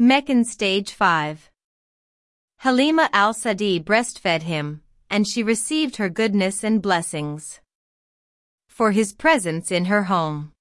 Meccan Stage 5 Halima al-Sadi breastfed him, and she received her goodness and blessings for his presence in her home.